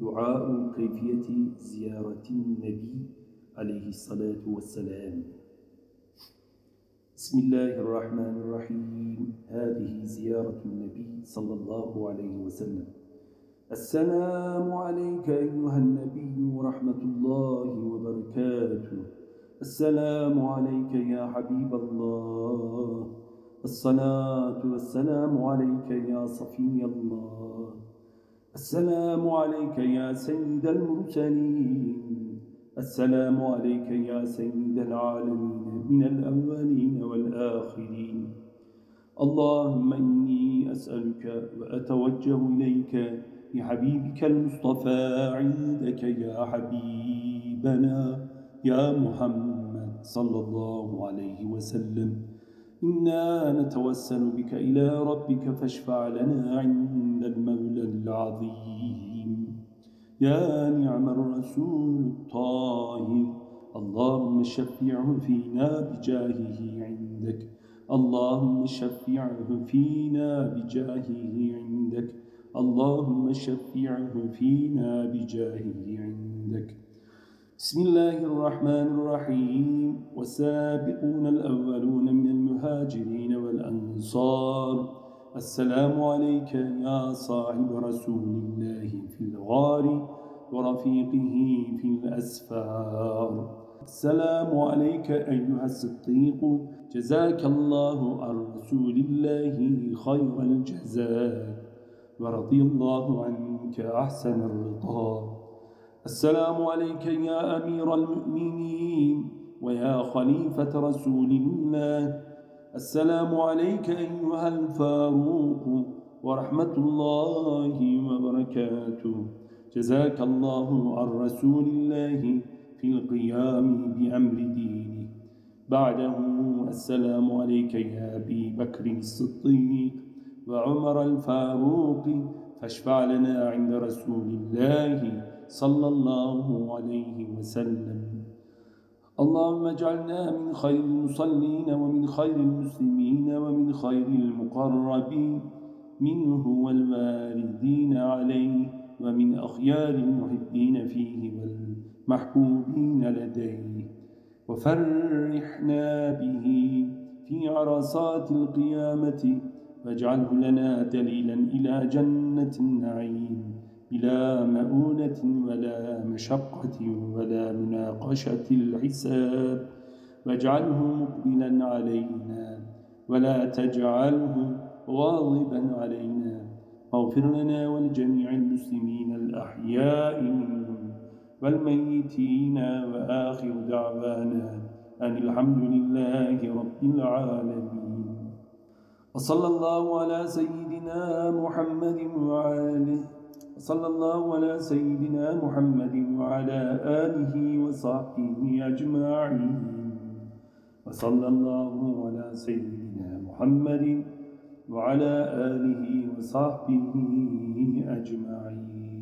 دعاء كيفية زيارة النبي عليه الصلاة والسلام. بسم الله الرحمن الرحيم. هذه زيارة النبي صلى الله عليه وسلم. السلام عليك أيها النبي ورحمة الله وبركاته. السلام عليك يا حبيب الله. الصلاة والسلام عليك يا صفي الله. السلام عليك يا سيد المرسلين. السلام عليك يا سيد العالمين من الأولين والآخرين. اللهم إني أسألك وأتوجه إليك بحبيبك المصطفى عندك يا حبيبنا يا محمد صلى الله عليه وسلم. إنا نتوسل بك إلى ربك فاشفع لنا عند المولى العظيم. يا نعم الرسول الطاهر اللهم شفعه فينا بجاهه عندك. اللهم شفعه فينا بجاهه عندك. اللهم شفعه فينا بجاهه عندك. بسم الله الرحمن الرحيم. والسابقون الأولون من المهاجرين والأنصار. السلام عليك يا صاحب رسول الله في الغار ورفيقه في الأسفار. السلام عليك أيها الصديق. جزاك الله عن رسول الله خير الجزاء. ورضي الله عنك أحسن الرضا. السلام عليك يا أمير المؤمنين ويا خليفة رسول الله. السلام عليك أيها الفاروق ورحمة الله وبركاته. جزاك الله عن رسول الله في القيام بأمر دينه. بعده السلام عليك يا أبي بكر الصديق وعمر الفاروق فاشفع لنا عند رسول الله صلى الله عليه وسلم. اللهم اجعلنا من خير المصلين ومن خير المسلمين ومن خير المقربين منه والواردين عليه ومن أخيار المحبين فيه والمحبوبين لديه. وفرحنا به في عرصات القيامة واجعله لنا دليلا إلى جنة النعيم بلا مؤونة ولا مشقة ولا مناقشة الحساب. واجعله مقبلا علينا ولا تجعله غاضبا علينا. واغفر لنا ولجميع المسلمين الأحياء منهم والميتين وآخر دعوانا أن الحمد لله رب العالمين. وصلى الله على سيدنا محمد وعاله صلى الله على سيدنا محمد وعلى آله وصحبه أجمعين. وصلى الله على سيدنا محمد وعلى آله وصحبه أجمعين.